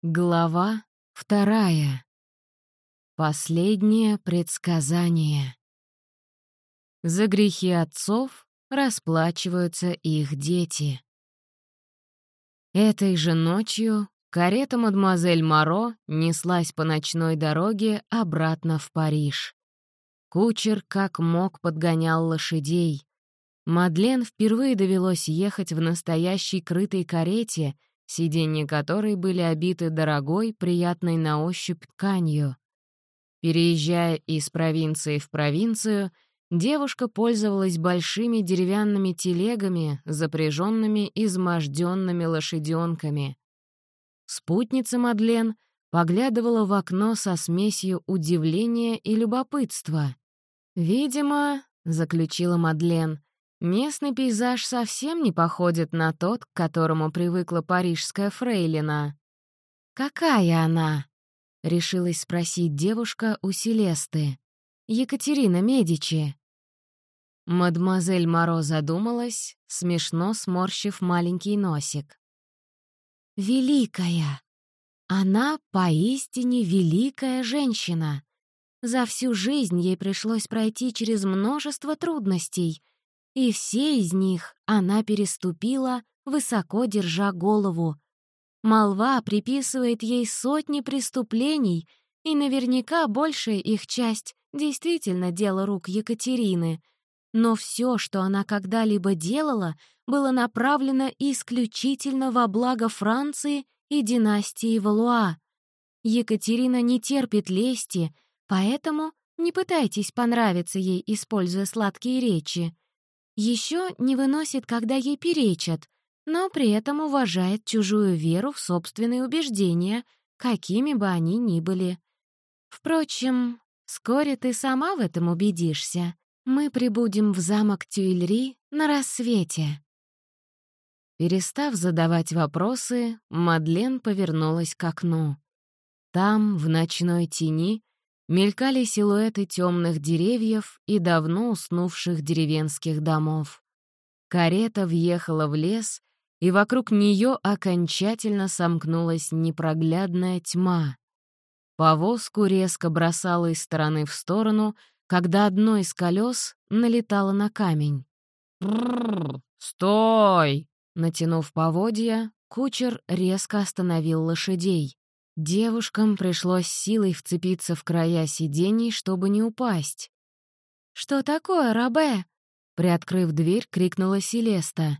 Глава вторая. Последнее предсказание. За грехи отцов расплачиваются их дети. Этой же ночью карета мадемуазель Моро неслась по ночной дороге обратно в Париж. Кучер как мог подгонял лошадей. Мадлен впервые довелось ехать в настоящей крытой карете — сиденья которой были обиты дорогой, приятной на ощупь тканью. Переезжая из провинции в провинцию, девушка пользовалась большими деревянными телегами, запряженными изможденными лошаденками. Спутница Мадлен поглядывала в окно со смесью удивления и любопытства. «Видимо», — заключила Мадлен, Местный пейзаж совсем не походит на тот, к которому привыкла парижская фрейлина. «Какая она?» — решилась спросить девушка у Селесты. «Екатерина Медичи». Мадемуазель Моро задумалась, смешно сморщив маленький носик. «Великая! Она поистине великая женщина. За всю жизнь ей пришлось пройти через множество трудностей — и все из них она переступила, высоко держа голову. Молва приписывает ей сотни преступлений, и наверняка большая их часть действительно дело рук Екатерины. Но все, что она когда-либо делала, было направлено исключительно во благо Франции и династии Валуа. Екатерина не терпит лести, поэтому не пытайтесь понравиться ей, используя сладкие речи. Еще не выносит, когда ей перечат, но при этом уважает чужую веру в собственные убеждения, какими бы они ни были. Впрочем, вскоре ты сама в этом убедишься. Мы прибудем в замок Тюильри на рассвете. Перестав задавать вопросы, Мадлен повернулась к окну. Там, в ночной тени, Мелькали силуэты темных деревьев и давно уснувших деревенских домов. Карета въехала в лес, и вокруг нее окончательно сомкнулась непроглядная тьма. Повозку резко бросала из стороны в сторону, когда одно из колес налетало на камень. «Стой!» Натянув поводья, кучер резко остановил лошадей. Девушкам пришлось силой вцепиться в края сидений, чтобы не упасть. «Что такое, Рабе?» Приоткрыв дверь, крикнула Селеста.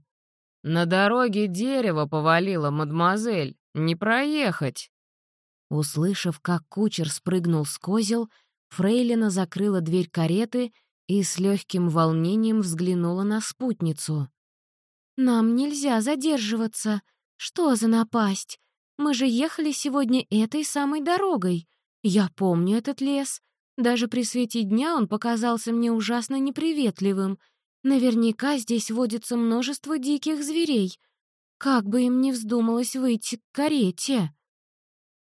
«На дороге дерево повалило, мадемуазель. Не проехать!» Услышав, как кучер спрыгнул с козел, Фрейлина закрыла дверь кареты и с легким волнением взглянула на спутницу. «Нам нельзя задерживаться. Что за напасть? Мы же ехали сегодня этой самой дорогой. Я помню этот лес. Даже при свете дня он показался мне ужасно неприветливым. Наверняка здесь водится множество диких зверей. Как бы им ни вздумалось выйти к карете.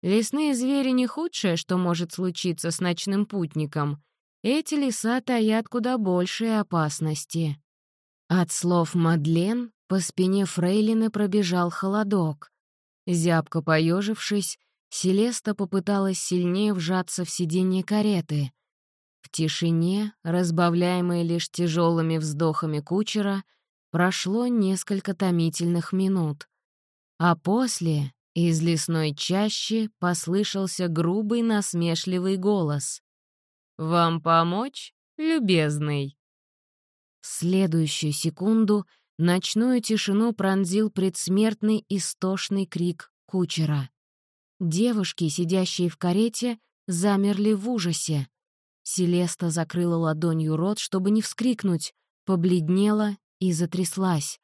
Лесные звери не худшее, что может случиться с ночным путником. Эти леса таят куда большие опасности. От слов Мадлен по спине Фрейлины пробежал холодок. Зябко поежившись, Селеста попыталась сильнее вжаться в сиденье кареты. В тишине, разбавляемой лишь тяжелыми вздохами кучера, прошло несколько томительных минут. А после из лесной чащи послышался грубый насмешливый голос. «Вам помочь, любезный?» В следующую секунду — Ночную тишину пронзил предсмертный истошный крик кучера. Девушки, сидящие в карете, замерли в ужасе. Селеста закрыла ладонью рот, чтобы не вскрикнуть, побледнела и затряслась.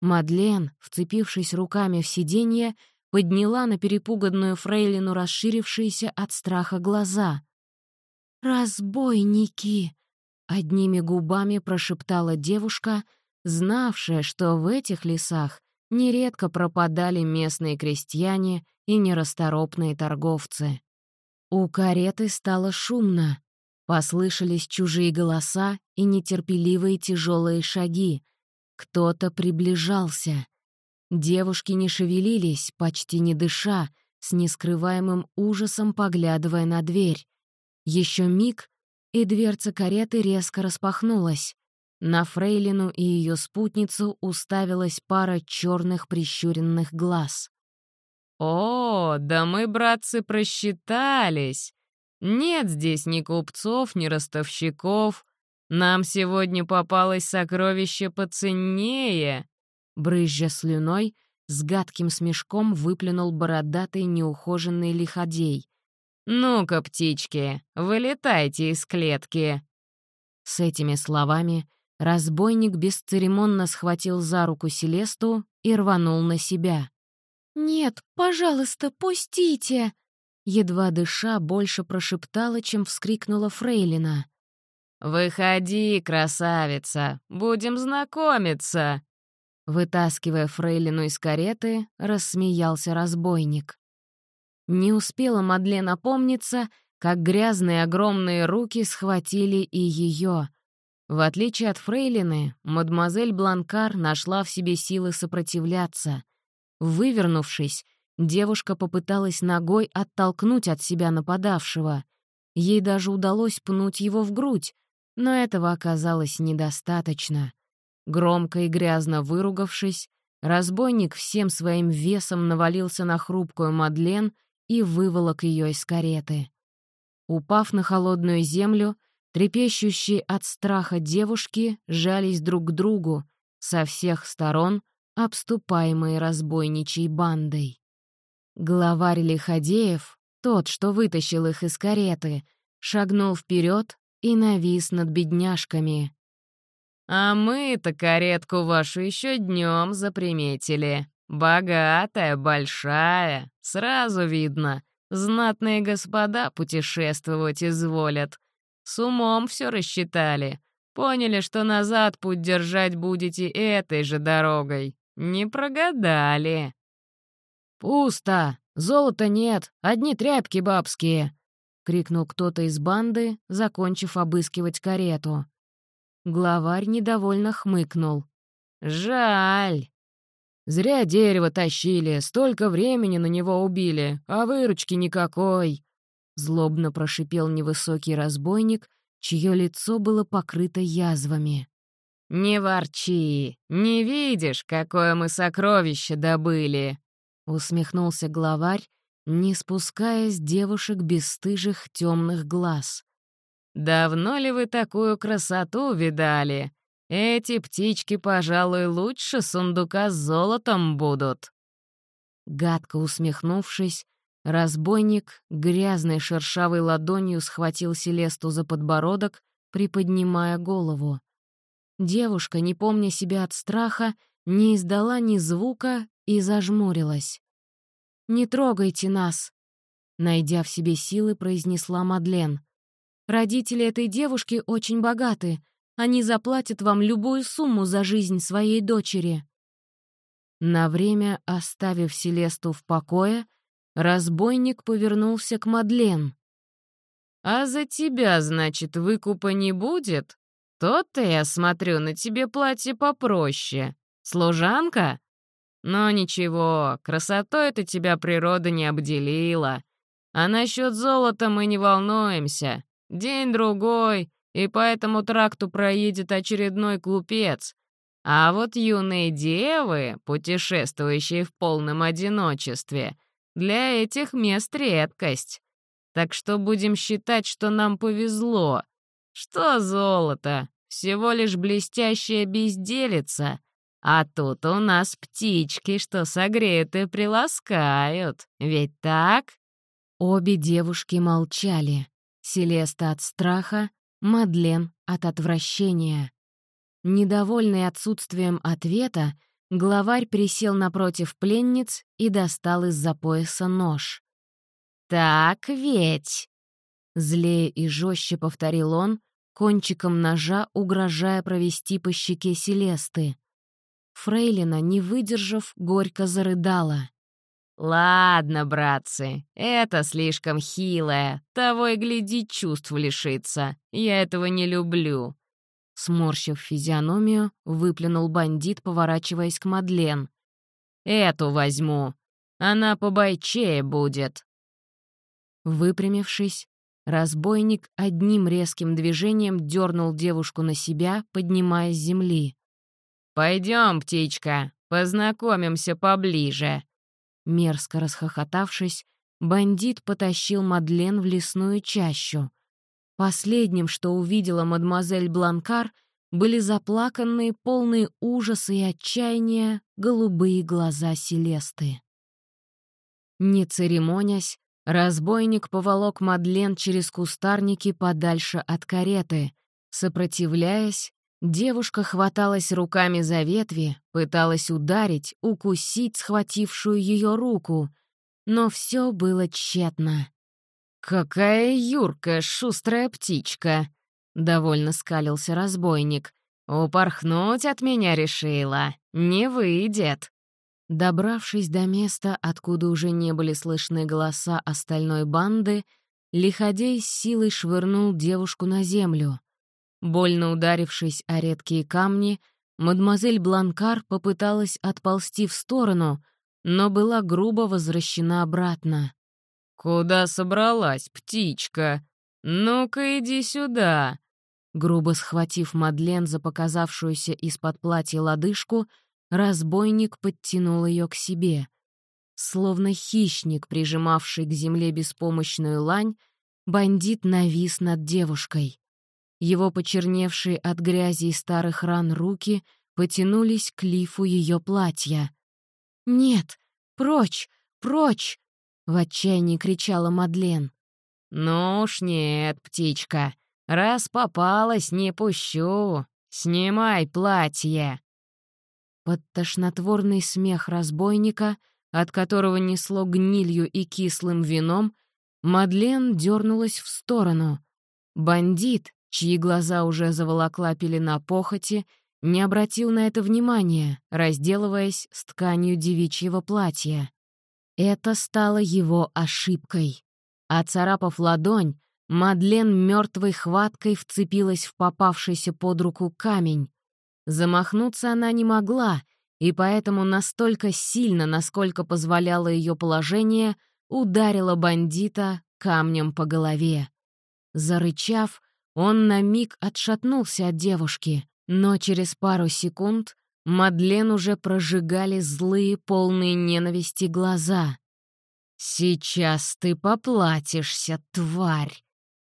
Мадлен, вцепившись руками в сиденье, подняла на перепуганную фрейлину расширившиеся от страха глаза. «Разбойники!» — одними губами прошептала девушка — знавшая, что в этих лесах нередко пропадали местные крестьяне и нерасторопные торговцы. У кареты стало шумно. Послышались чужие голоса и нетерпеливые тяжелые шаги. Кто-то приближался. Девушки не шевелились, почти не дыша, с нескрываемым ужасом поглядывая на дверь. Еще миг, и дверца кареты резко распахнулась. На Фрейлину и ее спутницу уставилась пара черных прищуренных глаз. «О, да мы, братцы, просчитались! Нет здесь ни купцов, ни ростовщиков. Нам сегодня попалось сокровище поценнее!» Брызжа слюной, с гадким смешком выплюнул бородатый неухоженный лиходей. «Ну-ка, птички, вылетайте из клетки!» С этими словами разбойник бесцеремонно схватил за руку Селесту и рванул на себя. «Нет, пожалуйста, пустите!» Едва дыша, больше прошептала, чем вскрикнула Фрейлина. «Выходи, красавица, будем знакомиться!» Вытаскивая Фрейлину из кареты, рассмеялся разбойник. Не успела Мадлен опомниться, как грязные огромные руки схватили и ее. В отличие от Фрейлины, мадемуазель Бланкар нашла в себе силы сопротивляться. Вывернувшись, девушка попыталась ногой оттолкнуть от себя нападавшего. Ей даже удалось пнуть его в грудь, но этого оказалось недостаточно. Громко и грязно выругавшись, разбойник всем своим весом навалился на хрупкую Мадлен и выволок ее из кареты. Упав на холодную землю, трепещущие от страха девушки жались друг к другу, со всех сторон обступаемые разбойничьей бандой. Главарь Лиходеев, тот, что вытащил их из кареты, шагнул вперед и навис над бедняжками. «А мы-то каретку вашу еще днем заприметили. Богатая, большая, сразу видно. Знатные господа путешествовать изволят. С умом все рассчитали. Поняли, что назад путь держать будете этой же дорогой. Не прогадали. «Пусто! Золота нет! Одни тряпки бабские!» — крикнул кто-то из банды, закончив обыскивать карету. Главарь недовольно хмыкнул. «Жаль!» «Зря дерево тащили, столько времени на него убили, а выручки никакой!» Злобно прошипел невысокий разбойник, чье лицо было покрыто язвами. «Не ворчи! Не видишь, какое мы сокровище добыли!» Усмехнулся главарь, не спуская с девушек бесстыжих темных глаз. «Давно ли вы такую красоту видали? Эти птички, пожалуй, лучше сундука с золотом будут». Гадко усмехнувшись, разбойник грязной шершавой ладонью схватил Селесту за подбородок, приподнимая голову. Девушка, не помня себя от страха, не издала ни звука и зажмурилась. «Не трогайте нас!» Найдя в себе силы, произнесла Мадлен. «Родители этой девушки очень богаты. Они заплатят вам любую сумму за жизнь своей дочери». На время оставив Селесту в покое, разбойник повернулся к Мадлен. «А за тебя, значит, выкупа не будет?» «То-то я смотрю, на тебе платье попроще. Служанка? Но ничего, красотой это тебя природа не обделила. А насчет золота мы не волнуемся. День-другой, и по этому тракту проедет очередной клупец. А вот юные девы, путешествующие в полном одиночестве, для этих мест редкость. Так что будем считать, что нам повезло, что золото? Всего лишь блестящая безделица. А тут у нас птички, что согреют и приласкают. Ведь так?» Обе девушки молчали. Селеста от страха, Мадлен от отвращения. Недовольный отсутствием ответа, главарь присел напротив пленниц и достал из-за пояса нож. «Так ведь!» Злее и жестче повторил он, кончиком ножа угрожая провести по щеке Селесты. Фрейлина, не выдержав, горько зарыдала. «Ладно, братцы, это слишком хилое, того и гляди чувств лишится. Я этого не люблю». Сморщив физиономию, выплюнул бандит, поворачиваясь к Мадлен. «Эту возьму. она побойчее будет». Выпрямившись, разбойник одним резким движением дернул девушку на себя, поднимая с земли. «Пойдем, птичка, познакомимся поближе». Мерзко расхохотавшись, бандит потащил Мадлен в лесную чащу. Последним, что увидела мадемуазель Бланкар, были заплаканные, полные ужаса и отчаяния, голубые глаза Селесты. Не церемонясь, разбойник поволок Мадлен через кустарники подальше от кареты. Сопротивляясь, девушка хваталась руками за ветви, пыталась ударить, укусить схватившую ее руку, но все было тщетно. «Какая юркая, шустрая птичка!» — довольно скалился разбойник. «Упорхнуть от меня решила. Не выйдет». Добравшись до места, откуда уже не были слышны голоса остальной банды, Лиходей с силой швырнул девушку на землю. Больно ударившись о редкие камни, мадемуазель Бланкар попыталась отползти в сторону, но была грубо возвращена обратно. «Куда собралась, птичка? Ну-ка иди сюда!» Грубо схватив Мадлен за показавшуюся из-под платья лодыжку, Разбойник подтянул ее к себе. Словно хищник, прижимавший к земле беспомощную лань, бандит навис над девушкой. Его почерневшие от грязи и старых ран руки потянулись к лифу ее платья. «Нет! Прочь! Прочь!» — в отчаянии кричала Мадлен. «Ну уж нет, птичка, раз попалась, не пущу. Снимай платье!» Под тошнотворный смех разбойника, от которого несло гнилью и кислым вином, Мадлен дернулась в сторону. Бандит, чьи глаза уже заволокла пелена похоти, не обратил на это внимания, разделываясь с тканью девичьего платья. Это стало его ошибкой. Оцарапав ладонь, Мадлен мертвой хваткой вцепилась в попавшийся под руку камень. Замахнуться она не могла, и поэтому настолько сильно, насколько позволяло ее положение, ударила бандита камнем по голове. Зарычав, он на миг отшатнулся от девушки, но через пару секунд Мадлен уже прожигали злые, полные ненависти глаза. «Сейчас ты поплатишься, тварь!»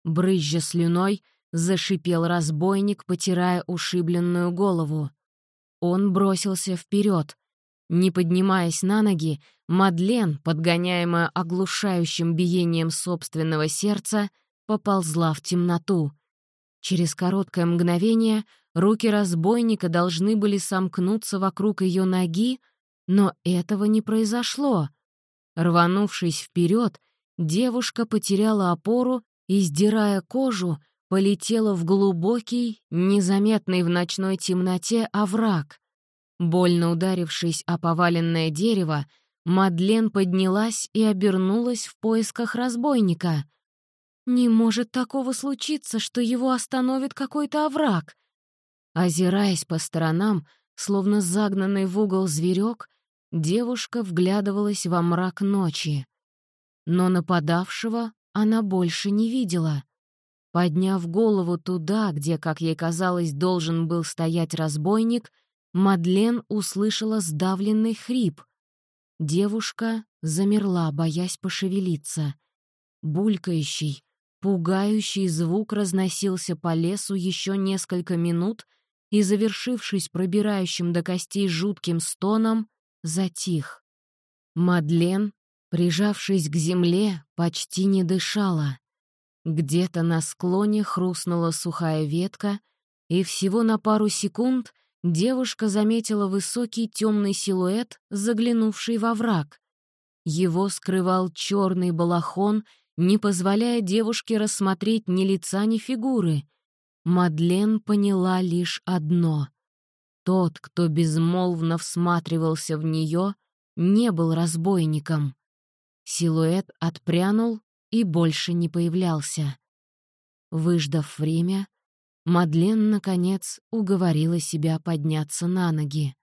Брызжа слюной, Зашипел разбойник, потирая ушибленную голову. Он бросился вперед. Не поднимаясь на ноги, Мадлен, подгоняемая оглушающим биением собственного сердца, поползла в темноту. Через короткое мгновение руки разбойника должны были сомкнуться вокруг ее ноги, но этого не произошло. Рванувшись вперед, девушка потеряла опору и, сдирая кожу, полетела в глубокий, незаметный в ночной темноте овраг. Больно ударившись о поваленное дерево, Мадлен поднялась и обернулась в поисках разбойника. «Не может такого случиться, что его остановит какой-то овраг!» Озираясь по сторонам, словно загнанный в угол зверек, девушка вглядывалась во мрак ночи. Но нападавшего она больше не видела — Подняв голову туда, где, как ей казалось, должен был стоять разбойник, Мадлен услышала сдавленный хрип. Девушка замерла, боясь пошевелиться. Булькающий, пугающий звук разносился по лесу еще несколько минут и, завершившись пробирающим до костей жутким стоном, затих. Мадлен, прижавшись к земле, почти не дышала. Где-то на склоне хрустнула сухая ветка, и всего на пару секунд девушка заметила высокий темный силуэт, заглянувший во враг. Его скрывал черный балахон, не позволяя девушке рассмотреть ни лица, ни фигуры. Мадлен поняла лишь одно. Тот, кто безмолвно всматривался в нее, не был разбойником. Силуэт отпрянул и больше не появлялся. Выждав время, Мадлен, наконец, уговорила себя подняться на ноги.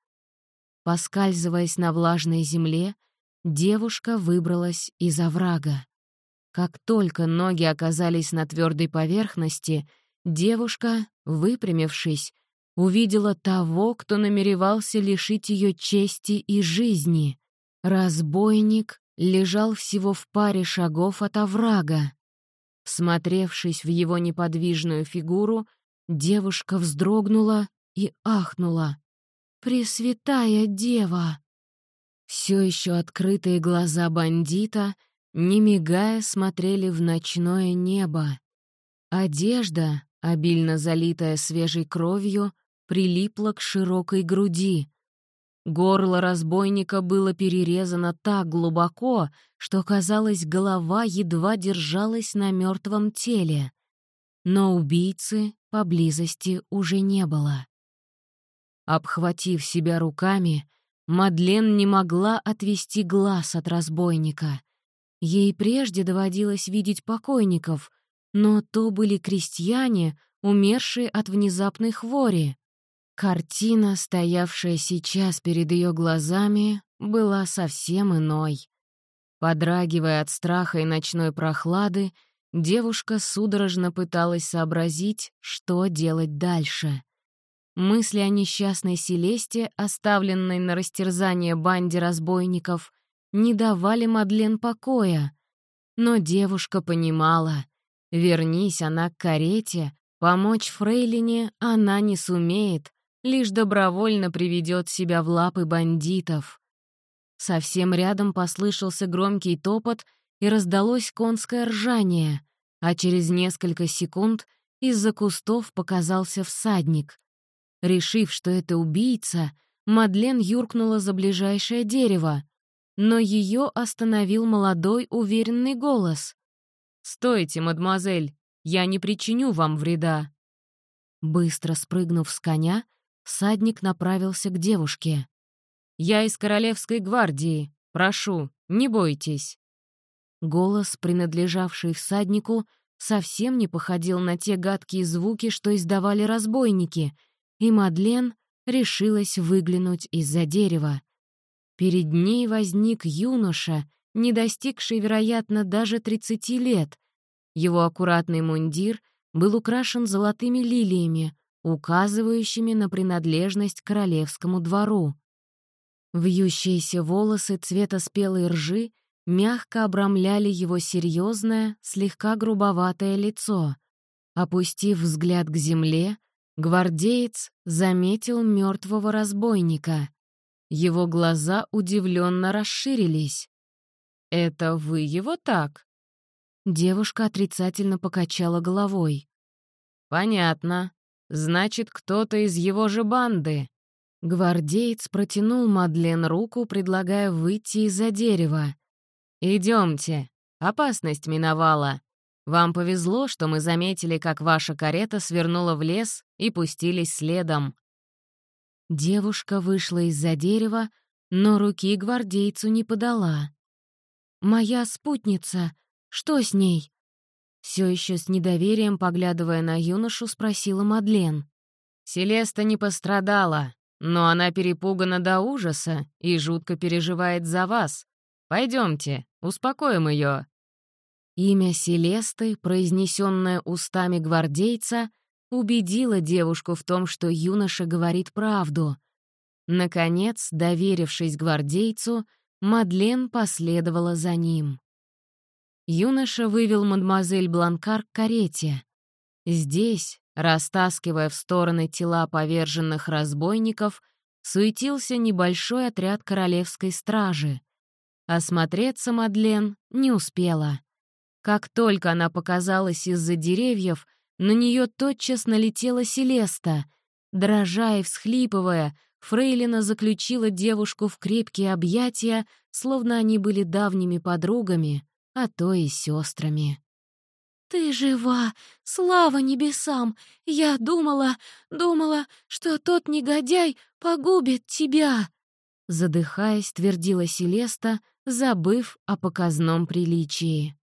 Поскальзываясь на влажной земле, девушка выбралась из оврага. Как только ноги оказались на твердой поверхности, девушка, выпрямившись, увидела того, кто намеревался лишить ее чести и жизни. Разбойник лежал всего в паре шагов от оврага. Всмотревшись в его неподвижную фигуру, девушка вздрогнула и ахнула. «Пресвятая дева!» Все еще открытые глаза бандита, не мигая, смотрели в ночное небо. Одежда, обильно залитая свежей кровью, прилипла к широкой груди. Горло разбойника было перерезано так глубоко, что, казалось, голова едва держалась на мертвом теле. Но убийцы поблизости уже не было. Обхватив себя руками, Мадлен не могла отвести глаз от разбойника. Ей прежде доводилось видеть покойников, но то были крестьяне, умершие от внезапной хвори. Картина, стоявшая сейчас перед ее глазами, была совсем иной. Подрагивая от страха и ночной прохлады, девушка судорожно пыталась сообразить, что делать дальше. Мысли о несчастной Селесте, оставленной на растерзание банде разбойников, не давали Мадлен покоя. Но девушка понимала, вернись она к карете, помочь Фрейлине она не сумеет, лишь добровольно приведет себя в лапы бандитов. Совсем рядом послышался громкий топот и раздалось конское ржание, а через несколько секунд из-за кустов показался всадник. Решив, что это убийца, Мадлен юркнула за ближайшее дерево, но ее остановил молодой уверенный голос. «Стойте, мадемуазель, я не причиню вам вреда». Быстро спрыгнув с коня, Всадник направился к девушке. «Я из Королевской гвардии. Прошу, не бойтесь». Голос, принадлежавший всаднику, совсем не походил на те гадкие звуки, что издавали разбойники, и Мадлен решилась выглянуть из-за дерева. Перед ней возник юноша, не достигший, вероятно, даже 30 лет. Его аккуратный мундир был украшен золотыми лилиями, указывающими на принадлежность к королевскому двору. Вьющиеся волосы цвета спелой ржи мягко обрамляли его серьезное, слегка грубоватое лицо. Опустив взгляд к земле, гвардеец заметил мертвого разбойника. Его глаза удивленно расширились. «Это вы его так?» Девушка отрицательно покачала головой. «Понятно. Значит, кто-то из его же банды. Гвардеец протянул Мадлен руку, предлагая выйти из-за дерева. Идемте, опасность миновала. Вам повезло, что мы заметили, как ваша карета свернула в лес и пустились следом». Девушка вышла из-за дерева, но руки гвардейцу не подала. «Моя спутница, что с ней?» Все еще с недоверием, поглядывая на юношу, спросила Мадлен. «Селеста не пострадала, но она перепугана до ужаса и жутко переживает за вас. Пойдемте, успокоим ее». Имя Селесты, произнесенное устами гвардейца, убедило девушку в том, что юноша говорит правду. Наконец, доверившись гвардейцу, Мадлен последовала за ним юноша вывел мадемуазель Бланкар к карете. Здесь, растаскивая в стороны тела поверженных разбойников, суетился небольшой отряд королевской стражи. Осмотреться Мадлен не успела. Как только она показалась из-за деревьев, на нее тотчас налетела Селеста. Дрожа и всхлипывая, Фрейлина заключила девушку в крепкие объятия, словно они были давними подругами, а то и сестрами. «Ты жива! Слава небесам! Я думала, думала, что тот негодяй погубит тебя!» Задыхаясь, твердила Селеста, забыв о показном приличии.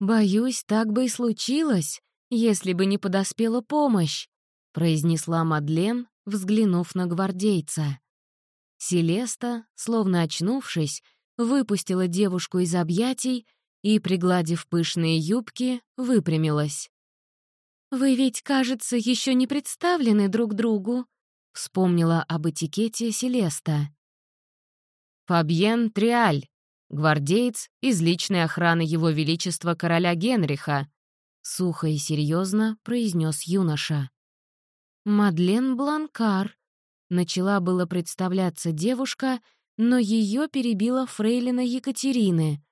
«Боюсь, так бы и случилось, если бы не подоспела помощь», произнесла Мадлен, взглянув на гвардейца. Селеста, словно очнувшись, выпустила девушку из объятий и, пригладив пышные юбки, выпрямилась. «Вы ведь, кажется, еще не представлены друг другу», — вспомнила об этикете Селеста. «Фабьен Триаль, гвардеец из личной охраны Его Величества короля Генриха», — сухо и серьезно произнес юноша. «Мадлен Бланкар», — начала было представляться девушка, но ее перебила фрейлина Екатерины.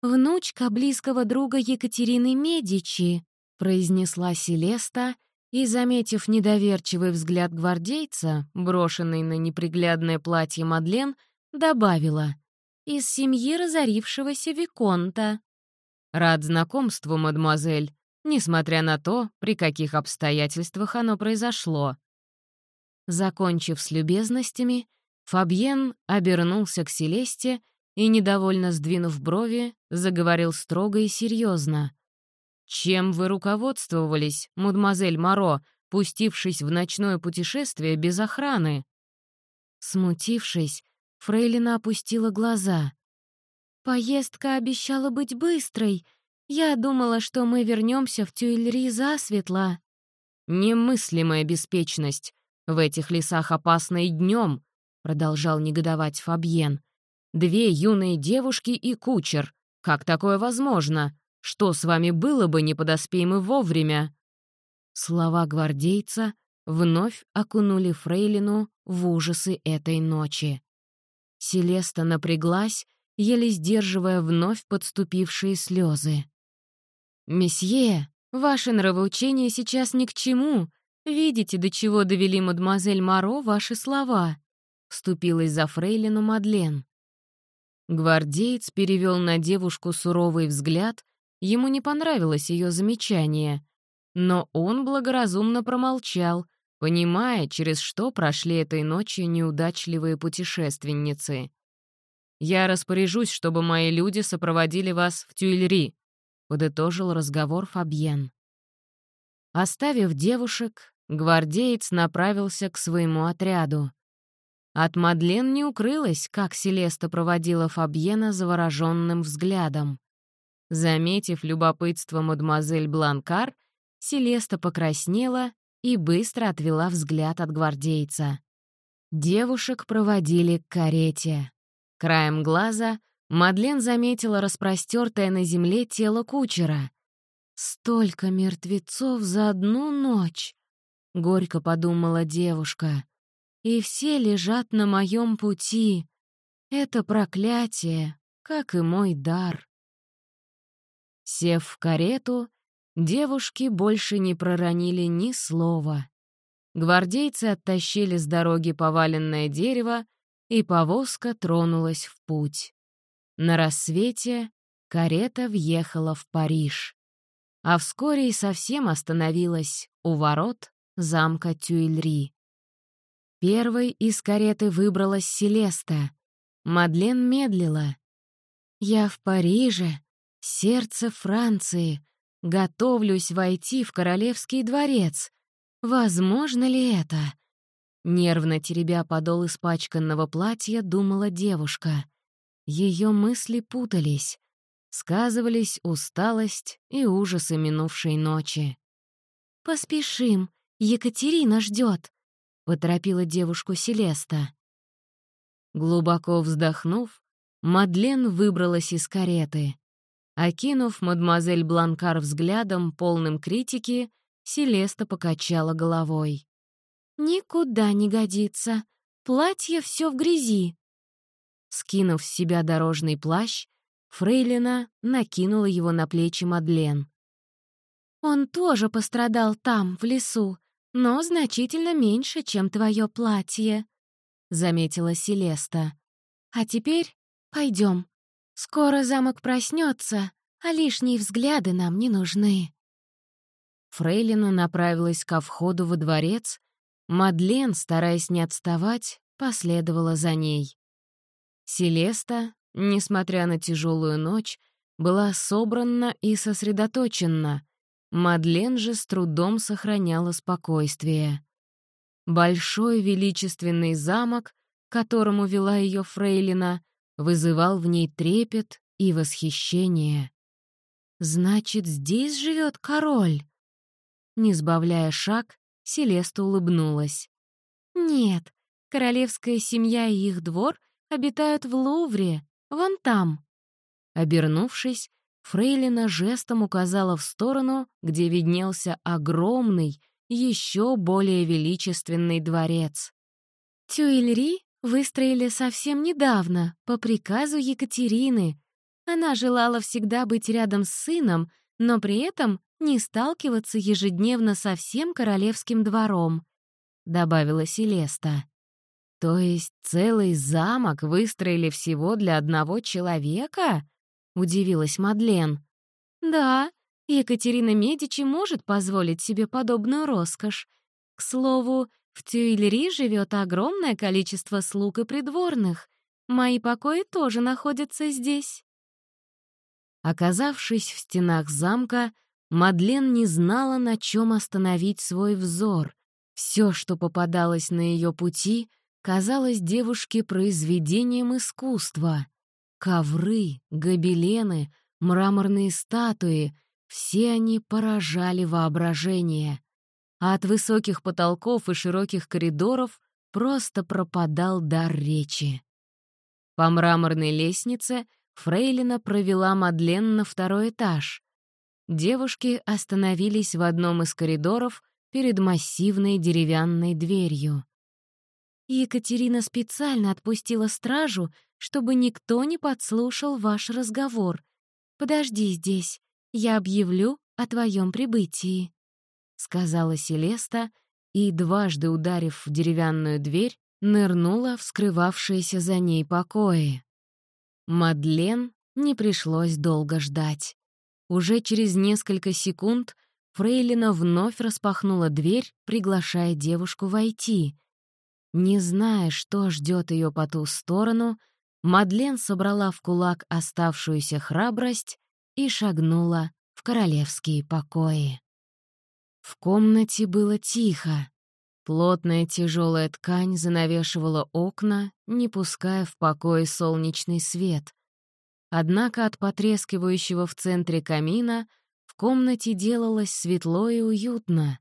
«Внучка близкого друга Екатерины Медичи», — произнесла Селеста, и, заметив недоверчивый взгляд гвардейца, брошенный на неприглядное платье Мадлен, добавила «из семьи разорившегося Виконта». «Рад знакомству, мадемуазель», несмотря на то, при каких обстоятельствах оно произошло. Закончив с любезностями, Фабьен обернулся к Селесте и, недовольно сдвинув брови, заговорил строго и серьезно. «Чем вы руководствовались, мадемуазель Моро, пустившись в ночное путешествие без охраны?» Смутившись, Фрейлина опустила глаза. «Поездка обещала быть быстрой, я думала, что мы вернемся в Тюильри засветло. Немыслимая беспечность. В этих лесах опасно и днем, продолжал негодовать Фабьен. Две юные девушки и кучер. Как такое возможно? Что с вами было бы, не подоспеем мы вовремя? Слова гвардейца вновь окунули Фрейлину в ужасы этой ночи. Селеста напряглась, еле сдерживая вновь подступившие слезы. «Месье, ваше нравоучение сейчас ни к чему. Видите, до чего довели мадемуазель Моро ваши слова?» — вступилась за фрейлину Мадлен. Гвардеец перевел на девушку суровый взгляд, ему не понравилось ее замечание. Но он благоразумно промолчал, понимая, через что прошли этой ночью неудачливые путешественницы. «Я распоряжусь, чтобы мои люди сопроводили вас в Тюильри», — подытожил разговор Фабьен. Оставив девушек, гвардеец направился к своему отряду. От Мадлен не укрылась, как Селеста проводила Фабьена завороженным взглядом. Заметив любопытство мадемуазель Бланкар, Селеста покраснела и быстро отвела взгляд от гвардейца. Девушек проводили к карете. Краем глаза Мадлен заметила распростертое на земле тело кучера. «Столько мертвецов за одну ночь!» — горько подумала девушка. «И все лежат на моем пути. Это проклятие, как и мой дар». Сев в карету, девушки больше не проронили ни слова. Гвардейцы оттащили с дороги поваленное дерево, и повозка тронулась в путь. На рассвете карета въехала в Париж, а вскоре и совсем остановилась у ворот замка Тюильри. Первой из кареты выбралась Селеста. Мадлен медлила. «Я в Париже, сердце Франции, готовлюсь войти в королевский дворец. Возможно ли это?» Нервно теребя подол испачканного платья, думала девушка. Ее мысли путались, сказывались усталость и ужасы минувшей ночи. «Поспешим, Екатерина ждет», — поторопила девушку Селеста. Глубоко вздохнув, Мадлен выбралась из кареты. Окинув мадемуазель Бланкар взглядом, полным критики, Селеста покачала головой. «Никуда не годится. Платье все в грязи. Скинув с себя дорожный плащ, Фрейлина накинула его на плечи Мадлен. «Он тоже пострадал там, в лесу, но значительно меньше, чем твое платье», — заметила Селеста. «А теперь пойдем. Скоро замок проснется, а лишние взгляды нам не нужны». Фрейлина направилась ко входу во дворец. Мадлен, стараясь не отставать, последовала за ней. Селеста, несмотря на тяжелую ночь, была собрана и сосредоточена. Мадлен же с трудом сохраняла спокойствие. Большой величественный замок, к которому вела ее фрейлина, вызывал в ней трепет и восхищение. «Значит, здесь живет король?» Не сбавляя шаг, Селеста улыбнулась. «Нет, королевская семья и их двор обитают в Лувре, вон там». Обернувшись, Фрейлина жестом указала в сторону, где виднелся огромный, еще более величественный дворец. Тюильри выстроили совсем недавно, по приказу Екатерины. Она желала всегда быть рядом с сыном, но при этом не сталкиваться ежедневно со всем королевским двором, — добавила Селеста. То есть целый замок выстроили всего для одного человека? — удивилась Мадлен. «Да, Екатерина Медичи может позволить себе подобную роскошь. К слову, в Тюильри живет огромное количество слуг и придворных. Мои покои тоже находятся здесь». Оказавшись в стенах замка, Мадлен не знала, на чем остановить свой взор. Все, что попадалось на ее пути, казалось девушке произведением искусства. Ковры, гобелены, мраморные статуи — все они поражали воображение. А от высоких потолков и широких коридоров просто пропадал дар речи. По мраморной лестнице Фрейлина провела Мадлен на второй этаж. Девушки остановились в одном из коридоров перед массивной деревянной дверью. Екатерина специально отпустила стражу, чтобы никто не подслушал ваш разговор. Подожди здесь, я объявлю о твоем прибытии», — сказала Селеста и, дважды ударив в деревянную дверь, нырнула в скрывавшиеся за ней покои. Мадлен не пришлось долго ждать. Уже через несколько секунд Фрейлина вновь распахнула дверь, приглашая девушку войти. Не зная, что ждет ее по ту сторону, Мадлен собрала в кулак оставшуюся храбрость и шагнула в королевские покои. В комнате было тихо. Плотная тяжелая ткань занавешивала окна, не пуская в покой солнечный свет. Однако от потрескивающего в центре камина в комнате делалось светло и уютно.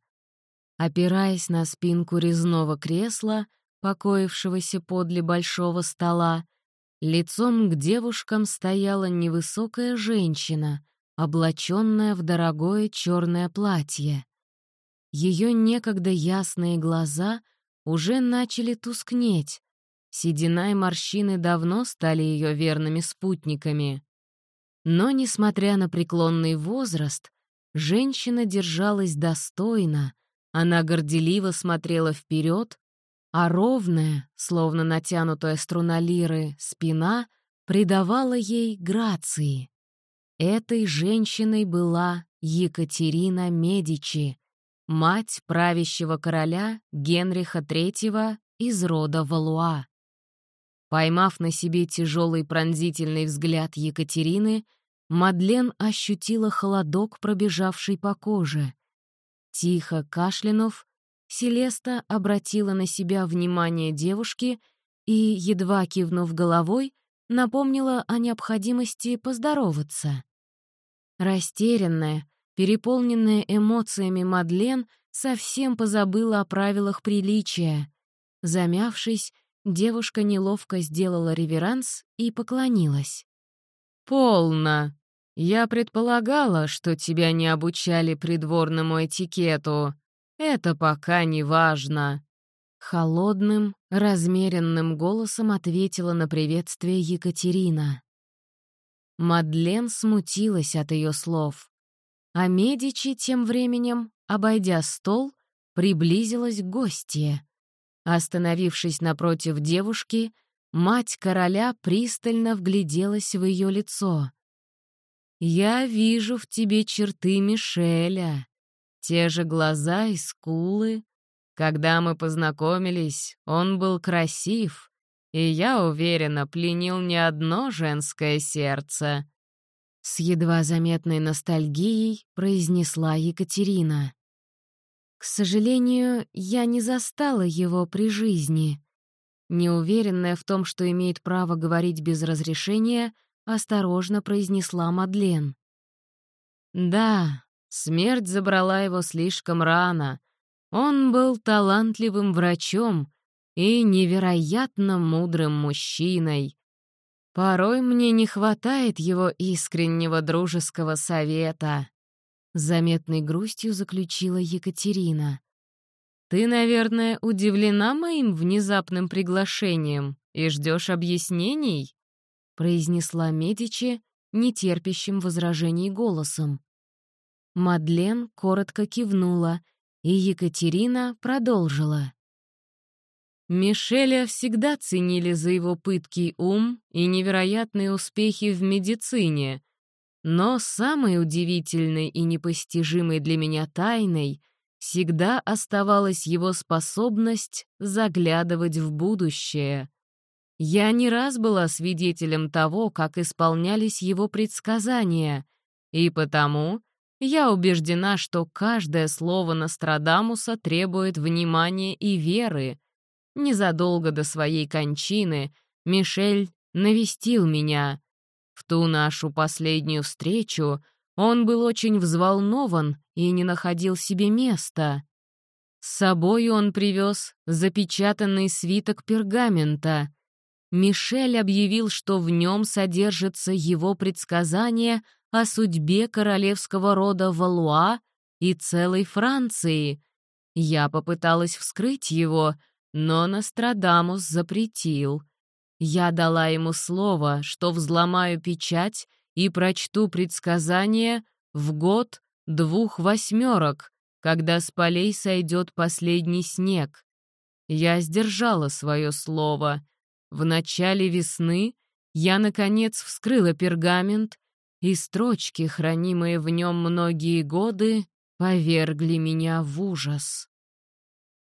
Опираясь на спинку резного кресла, покоившегося подле большого стола, лицом к девушкам стояла невысокая женщина, облаченная в дорогое черное платье. Ее некогда ясные глаза уже начали тускнеть, седина и морщины давно стали ее верными спутниками. Но, несмотря на преклонный возраст, женщина держалась достойно, она горделиво смотрела вперед, а ровная, словно натянутая струна лиры, спина придавала ей грации. Этой женщиной была Екатерина Медичи, мать правящего короля Генриха III из рода Валуа. Поймав на себе тяжелый пронзительный взгляд Екатерины, Мадлен ощутила холодок, пробежавший по коже. Тихо кашлянув, Селеста обратила на себя внимание девушки и, едва кивнув головой, напомнила о необходимости поздороваться. Растерянная, переполненная эмоциями Мадлен совсем позабыла о правилах приличия. Замявшись, девушка неловко сделала реверанс и поклонилась. «Полно. Я предполагала, что тебя не обучали придворному этикету. «Это пока не важно». Холодным, размеренным голосом ответила на приветствие Екатерина. Мадлен смутилась от ее слов. А Медичи тем временем, обойдя стол, приблизилась к гостье. Остановившись напротив девушки, мать короля пристально вгляделась в ее лицо. «Я вижу в тебе черты Мишеля», те же глаза и скулы. Когда мы познакомились, он был красив, и, я уверена, пленил не одно женское сердце. С едва заметной ностальгией произнесла Екатерина. «К сожалению, я не застала его при жизни», неуверенная в том, что имеет право говорить без разрешения, осторожно произнесла Мадлен. «Да, смерть забрала его слишком рано. Он был талантливым врачом и невероятно мудрым мужчиной. Порой мне не хватает его искреннего дружеского совета», — заметной грустью заключила Екатерина. «Ты, наверное, удивлена моим внезапным приглашением и ждешь объяснений?» — произнесла Медичи, нетерпящим возражений голосом. Мадлен коротко кивнула, и Екатерина продолжила. Мишеля всегда ценили за его пыткий ум и невероятные успехи в медицине, но самой удивительной и непостижимой для меня тайной всегда оставалась его способность заглядывать в будущее. Я не раз была свидетелем того, как исполнялись его предсказания, и потому я убеждена, что каждое слово Нострадамуса требует внимания и веры. Незадолго до своей кончины Мишель навестил меня. В ту нашу последнюю встречу он был очень взволнован и не находил себе места. С собой он привез запечатанный свиток пергамента. Мишель объявил, что в нем содержится его предсказание о судьбе королевского рода Валуа и целой Франции. Я попыталась вскрыть его, но Нострадамус запретил. Я дала ему слово, что взломаю печать и прочту предсказание в год двух восьмерок, когда с полей сойдет последний снег. Я сдержала свое слово. В начале весны я, наконец, вскрыла пергамент и строчки, хранимые в нем многие годы, повергли меня в ужас.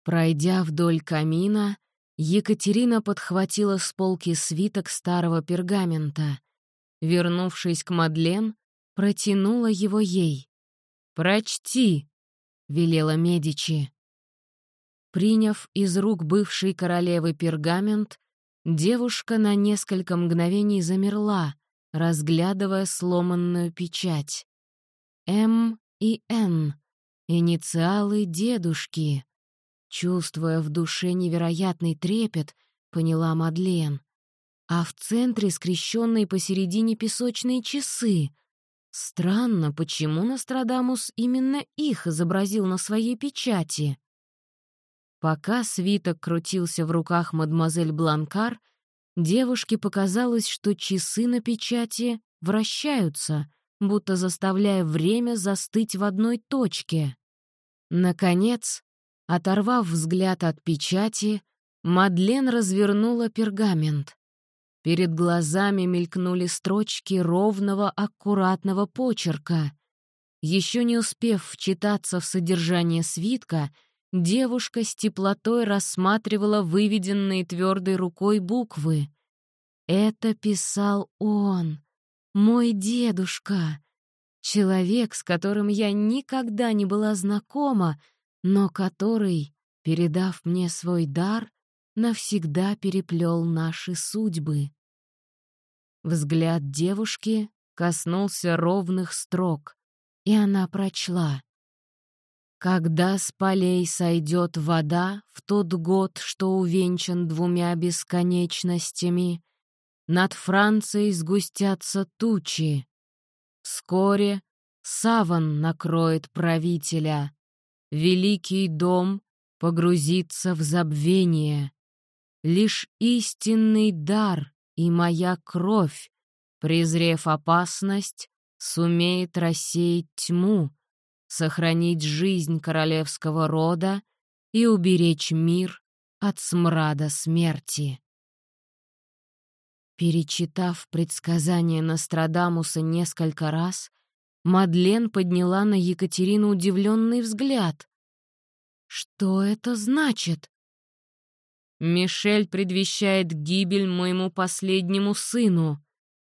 Пройдя вдоль камина, Екатерина подхватила с полки свиток старого пергамента. Вернувшись к Мадлен, протянула его ей. «Прочти!» — велела Медичи. Приняв из рук бывшей королевы пергамент, девушка на несколько мгновений замерла, разглядывая сломанную печать. М и Н — инициалы дедушки. Чувствуя в душе невероятный трепет, поняла Мадлен. А в центре скрещенные посередине песочные часы. Странно, почему Нострадамус именно их изобразил на своей печати. Пока свиток крутился в руках мадемуазель Бланкар, Девушке показалось, что часы на печати вращаются, будто заставляя время застыть в одной точке. Наконец, оторвав взгляд от печати, Мадлен развернула пергамент. Перед глазами мелькнули строчки ровного, аккуратного почерка. Еще не успев вчитаться в содержание свитка, девушка с теплотой рассматривала выведенные твердой рукой буквы. Это писал он, мой дедушка, человек, с которым я никогда не была знакома, но который, передав мне свой дар, навсегда переплел наши судьбы. Взгляд девушки коснулся ровных строк, и она прочла. Когда с полей сойдет вода в тот год, что увенчан двумя бесконечностями, над Францией сгустятся тучи. Вскоре саван накроет правителя. Великий дом погрузится в забвение. Лишь истинный дар и моя кровь, презрев опасность, сумеет рассеять тьму, сохранить жизнь королевского рода и уберечь мир от смрада смерти. Перечитав предсказание Нострадамуса несколько раз, Мадлен подняла на Екатерину удивленный взгляд. «Что это значит?» «Мишель предвещает гибель моему последнему сыну.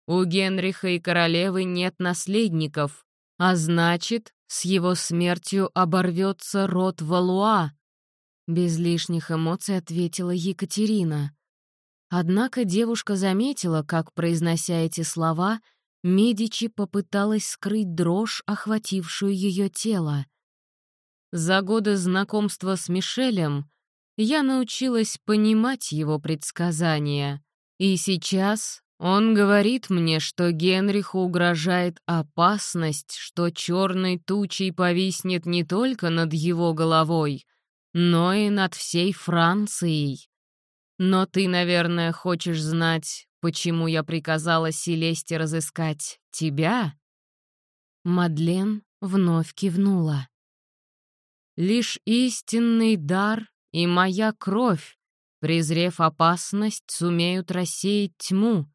У Генриха и королевы нет наследников, а значит, с его смертью оборвется род Валуа», — без лишних эмоций ответила Екатерина. Однако девушка заметила, как, произнося эти слова, Медичи попыталась скрыть дрожь, охватившую ее тело. За годы знакомства с Мишелем я научилась понимать его предсказания, и сейчас он говорит мне, что Генриху угрожает опасность, что черной тучей повиснет не только над его головой, но и над всей Францией. Но ты, наверное, хочешь знать, почему я приказала Селесте разыскать тебя?» Мадлен вновь кивнула. «Лишь истинный дар и моя кровь, презрев опасность, сумеют рассеять тьму»,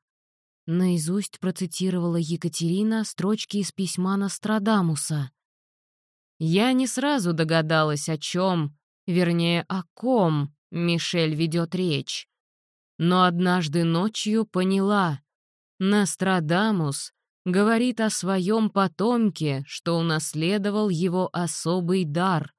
наизусть процитировала Екатерина строчки из письма Нострадамуса. «Я не сразу догадалась, о чем, вернее, о ком Мишель ведет речь. Но однажды ночью поняла. Нострадамус говорит о своем потомке, что унаследовал его особый дар.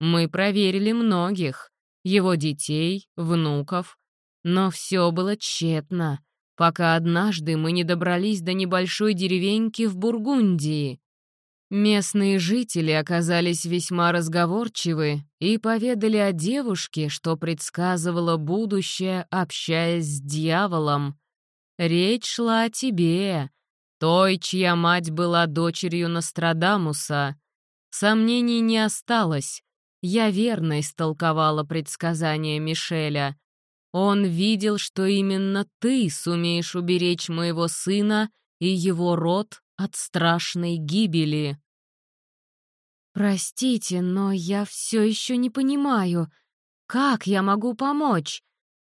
Мы проверили многих, его детей, внуков, но все было тщетно, пока однажды мы не добрались до небольшой деревеньки в Бургундии. Местные жители оказались весьма разговорчивы и поведали о девушке, что предсказывала будущее, общаясь с дьяволом. Речь шла о тебе, той, чья мать была дочерью Нострадамуса. Сомнений не осталось. Я верно истолковала предсказание Мишеля. Он видел, что именно ты сумеешь уберечь моего сына и его род от страшной гибели. «Простите, но я все еще не понимаю, как я могу помочь?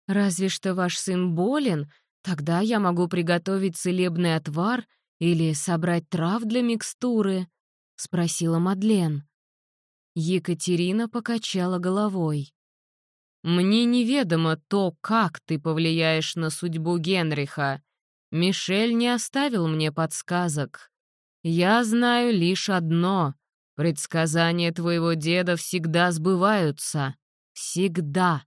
Разве что ваш сын болен, тогда я могу приготовить целебный отвар или собрать трав для микстуры», — спросила Мадлен. Екатерина покачала головой. «Мне неведомо то, как ты повлияешь на судьбу Генриха. Мишель не оставил мне подсказок. Я знаю лишь одно — Предсказания твоего деда всегда сбываются. Всегда.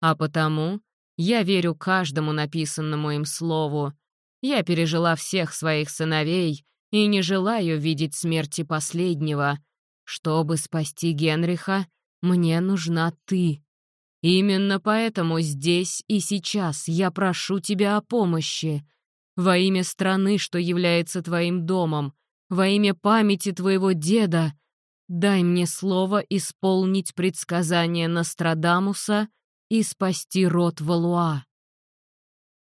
А потому я верю каждому написанному им слову. Я пережила всех своих сыновей и не желаю видеть смерти последнего. Чтобы спасти Генриха, мне нужна ты. Именно поэтому здесь и сейчас я прошу тебя о помощи. Во имя страны, что является твоим домом, во имя памяти твоего деда, дай мне слово исполнить предсказание Нострадамуса и спасти род Валуа».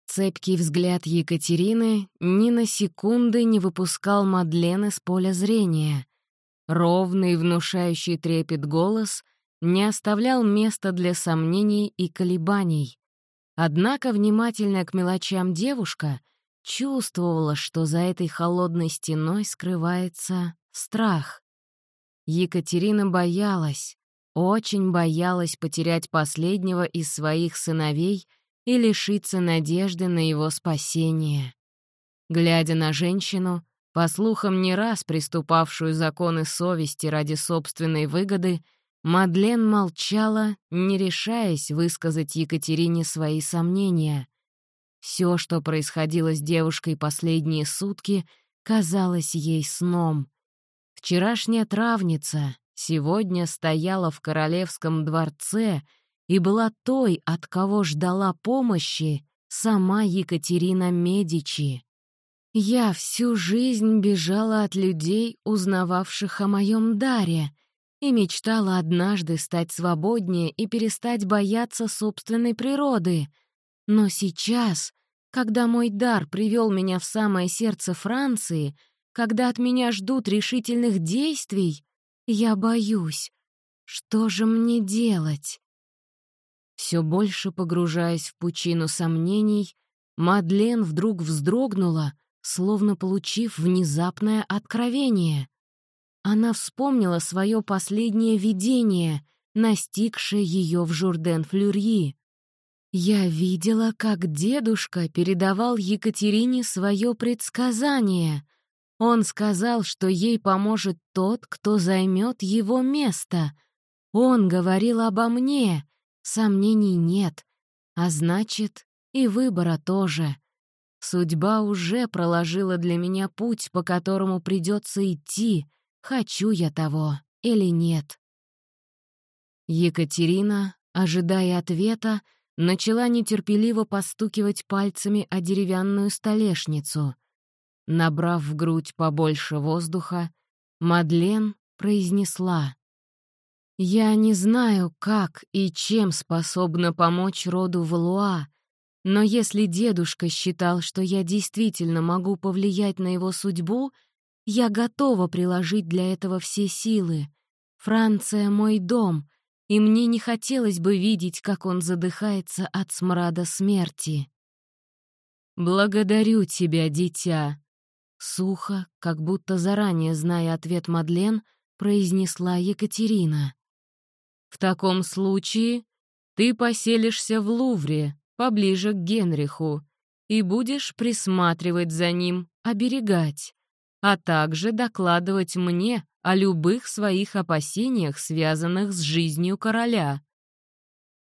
Цепкий взгляд Екатерины ни на секунды не выпускал Мадлен из поля зрения. Ровный, внушающий трепет голос не оставлял места для сомнений и колебаний. Однако внимательная к мелочам девушка — чувствовала, что за этой холодной стеной скрывается страх. Екатерина боялась, очень боялась потерять последнего из своих сыновей и лишиться надежды на его спасение. Глядя на женщину, по слухам не раз приступавшую законы совести ради собственной выгоды, Мадлен молчала, не решаясь высказать Екатерине свои сомнения. Все, что происходило с девушкой последние сутки, казалось ей сном. Вчерашняя травница сегодня стояла в королевском дворце и была той, от кого ждала помощи сама Екатерина Медичи. Я всю жизнь бежала от людей, узнававших о моем даре, и мечтала однажды стать свободнее и перестать бояться собственной природы — но сейчас, когда мой дар привел меня в самое сердце Франции, когда от меня ждут решительных действий, я боюсь. Что же мне делать? Все больше погружаясь в пучину сомнений, Мадлен вдруг вздрогнула, словно получив внезапное откровение. Она вспомнила свое последнее видение, настигшее ее в Журден-Флюрьи. Я видела, как дедушка передавал Екатерине свое предсказание. Он сказал, что ей поможет тот, кто займет его место. Он говорил обо мне. Сомнений нет. А значит, и выбора тоже. Судьба уже проложила для меня путь, по которому придется идти, хочу я того или нет. Екатерина, ожидая ответа, начала нетерпеливо постукивать пальцами о деревянную столешницу. Набрав в грудь побольше воздуха, Мадлен произнесла. «Я не знаю, как и чем способна помочь роду Валуа, но если дедушка считал, что я действительно могу повлиять на его судьбу, я готова приложить для этого все силы. Франция — мой дом, и мне не хотелось бы видеть, как он задыхается от смрада смерти. «Благодарю тебя, дитя», — сухо, как будто заранее зная ответ Мадлен, произнесла Екатерина. «В таком случае ты поселишься в Лувре, поближе к Генриху, и будешь присматривать за ним, оберегать, а также докладывать мне о любых своих опасениях, связанных с жизнью короля.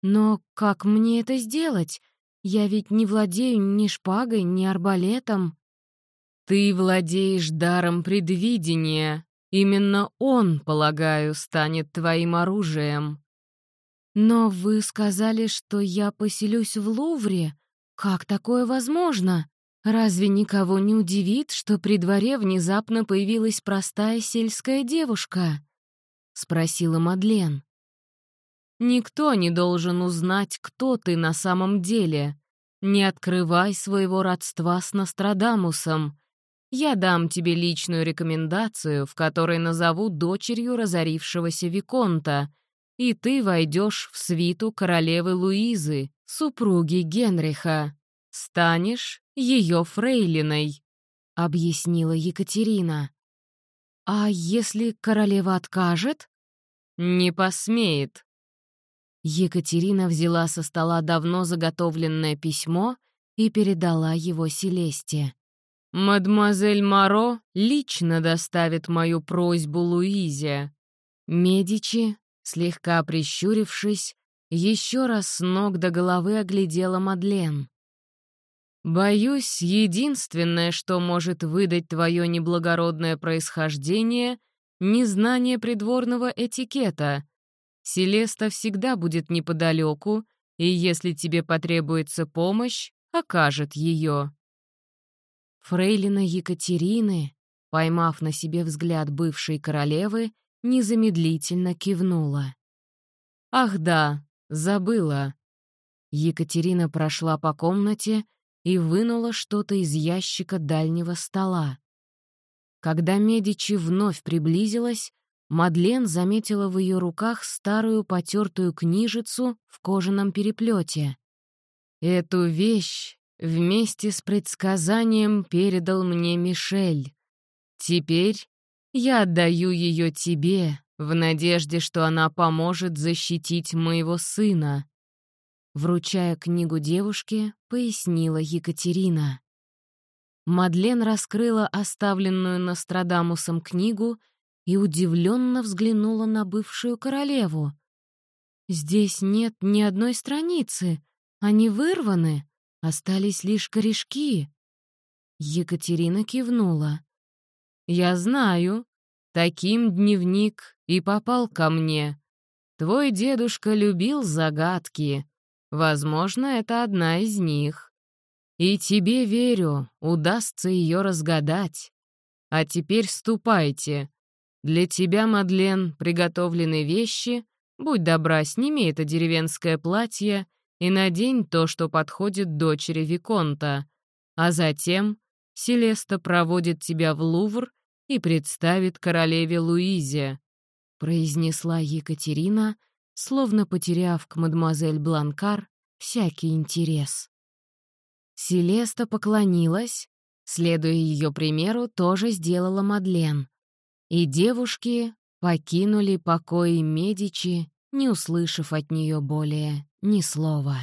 Но как мне это сделать? Я ведь не владею ни шпагой, ни арбалетом. Ты владеешь даром предвидения. Именно он, полагаю, станет твоим оружием. Но вы сказали, что я поселюсь в Лувре. Как такое возможно? Разве никого не удивит, что при дворе внезапно появилась простая сельская девушка? Спросила Мадлен. Никто не должен узнать, кто ты на самом деле. Не открывай своего родства с Нострадамусом. Я дам тебе личную рекомендацию, в которой назову дочерью разорившегося Виконта, и ты войдешь в свиту королевы Луизы, супруги Генриха. Станешь ее фрейлиной», — объяснила Екатерина. «А если королева откажет?» «Не посмеет». Екатерина взяла со стола давно заготовленное письмо и передала его Селесте. «Мадемуазель Маро лично доставит мою просьбу Луизе». Медичи, слегка прищурившись, еще раз с ног до головы оглядела Мадлен. Боюсь, единственное, что может выдать твое неблагородное происхождение — незнание придворного этикета. Селеста всегда будет неподалеку, и если тебе потребуется помощь, окажет ее. Фрейлина Екатерины, поймав на себе взгляд бывшей королевы, незамедлительно кивнула. «Ах да, забыла». Екатерина прошла по комнате и вынула что-то из ящика дальнего стола. Когда Медичи вновь приблизилась, Мадлен заметила в ее руках старую потертую книжицу в кожаном переплете. «Эту вещь вместе с предсказанием передал мне Мишель. Теперь я отдаю ее тебе в надежде, что она поможет защитить моего сына. Вручая книгу девушке, пояснила Екатерина. Мадлен раскрыла оставленную Нострадамусом книгу и удивленно взглянула на бывшую королеву. «Здесь нет ни одной страницы, они вырваны, остались лишь корешки». Екатерина кивнула. «Я знаю, таким дневник и попал ко мне. Твой дедушка любил загадки, Возможно, это одна из них. И тебе верю, удастся ее разгадать. А теперь ступайте. Для тебя, Мадлен, приготовлены вещи. Будь добра, сними это деревенское платье и надень то, что подходит дочери Виконта. А затем Селеста проводит тебя в Лувр и представит королеве Луизе», — произнесла Екатерина, — словно потеряв к мадемуазель Бланкар всякий интерес. Селеста поклонилась, следуя ее примеру, тоже сделала Мадлен. И девушки покинули покои Медичи, не услышав от нее более ни слова.